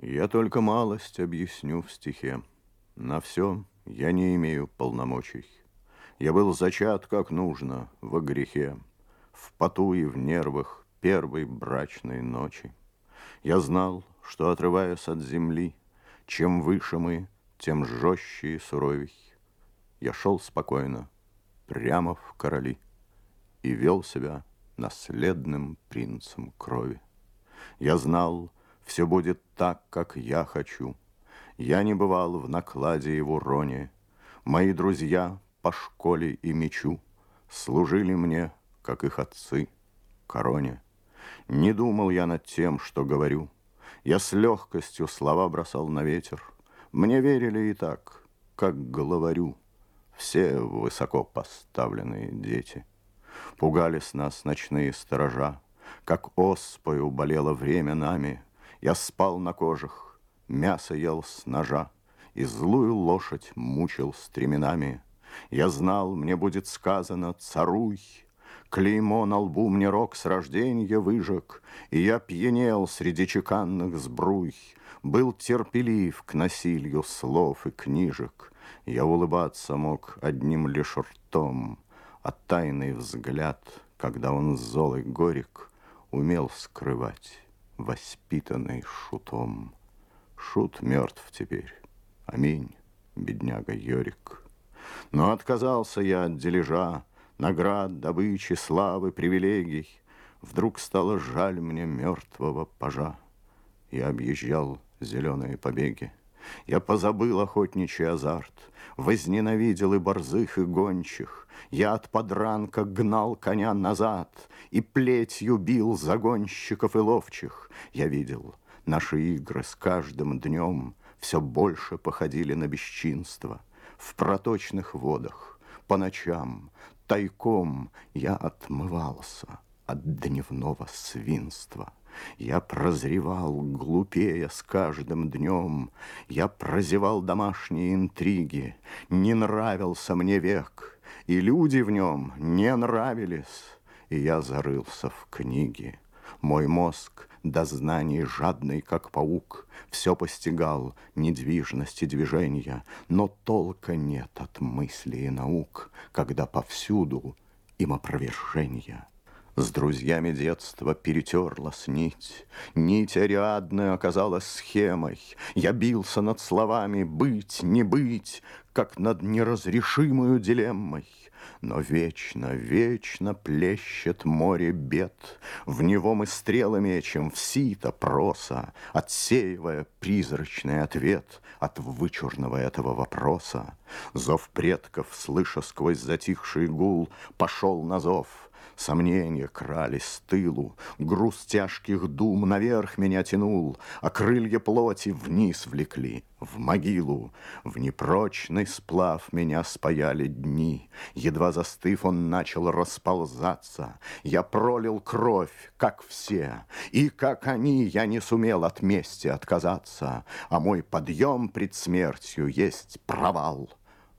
Я только малость объясню в стихе. На все я не имею полномочий. Я был зачат, как нужно, во грехе, В поту и в нервах первой брачной ночи. Я знал, что, отрываясь от земли, Чем выше мы, тем жестче и суровей. Я шел спокойно, прямо в короли, И вел себя наследным принцем крови. Я знал, все будет так, как я хочу. Я не бывал в накладе его роне. Мои друзья по школе и мечу Служили мне, как их отцы, короне. Не думал я над тем, что говорю. Я с легкостью слова бросал на ветер. Мне верили и так, как главарю. Все высоко поставленные дети. Пугались нас ночные сторожа, Как оспою болело время нами — я спал на кожах, мясо ел с ножа, И злую лошадь мучил стременами. Я знал, мне будет сказано «царуй», Клеймо на лбу мне рок с рождения выжег, И я пьянел среди чеканных сбруй, Был терпелив к насилию слов и книжек. Я улыбаться мог одним лишь ртом, А тайный взгляд, когда он зол и горек, Умел скрывать воспитанный шутом. Шут мертв теперь. Аминь, бедняга Йорик. Но отказался я от дележа, Наград, добычи, славы, привилегий. Вдруг стало жаль мне мертвого пажа. Я объезжал зеленые побеги. Я позабыл охотничий азарт, Возненавидел и борзых, и гончих. Я от подранка гнал коня назад И плетью бил загонщиков и ловчих. Я видел, наши игры с каждым днем Все больше походили на бесчинство. В проточных водах, по ночам, тайком Я отмывался от дневного свинства. Я прозревал, глупее с каждым днем. Я прозевал домашние интриги. Не нравился мне век, и люди в нем не нравились. И я зарылся в книги. Мой мозг, до знаний жадный, как паук, Все постигал недвижности движения, Но толка нет от мыслей и наук, Когда повсюду им опровержения. С друзьями детства перетерлась нить, Нить ариадная оказалась схемой. Я бился над словами «быть, не быть», Как над неразрешимую дилеммой. Но вечно, вечно плещет море бед, В него мы стрелы мечем, в сито проса, Отсеивая призрачный ответ От вычурного этого вопроса. Зов предков, слыша сквозь затихший гул, Пошел на зов — Сомнения крались с тылу, груз тяжких дум наверх меня тянул, а крылья плоти вниз влекли, в могилу. В непрочный сплав меня спаяли дни, едва застыв, он начал расползаться. Я пролил кровь, как все, и как они я не сумел от мести отказаться, а мой подъем пред смертью есть провал.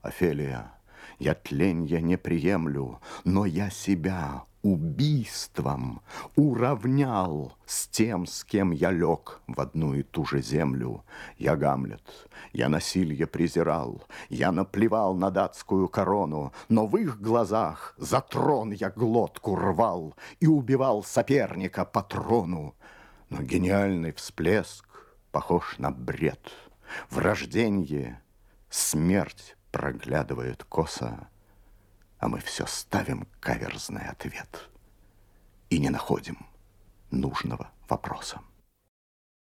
Офелия, я тленья не приемлю, но я себя убийством уравнял с тем, с кем я лег в одну и ту же землю. Я Гамлет, я насилие презирал, я наплевал на датскую корону, но в их глазах за трон я глотку рвал и убивал соперника по трону. Но гениальный всплеск похож на бред. В рожденье смерть проглядывает косо а мы все ставим каверзный ответ и не находим нужного вопроса.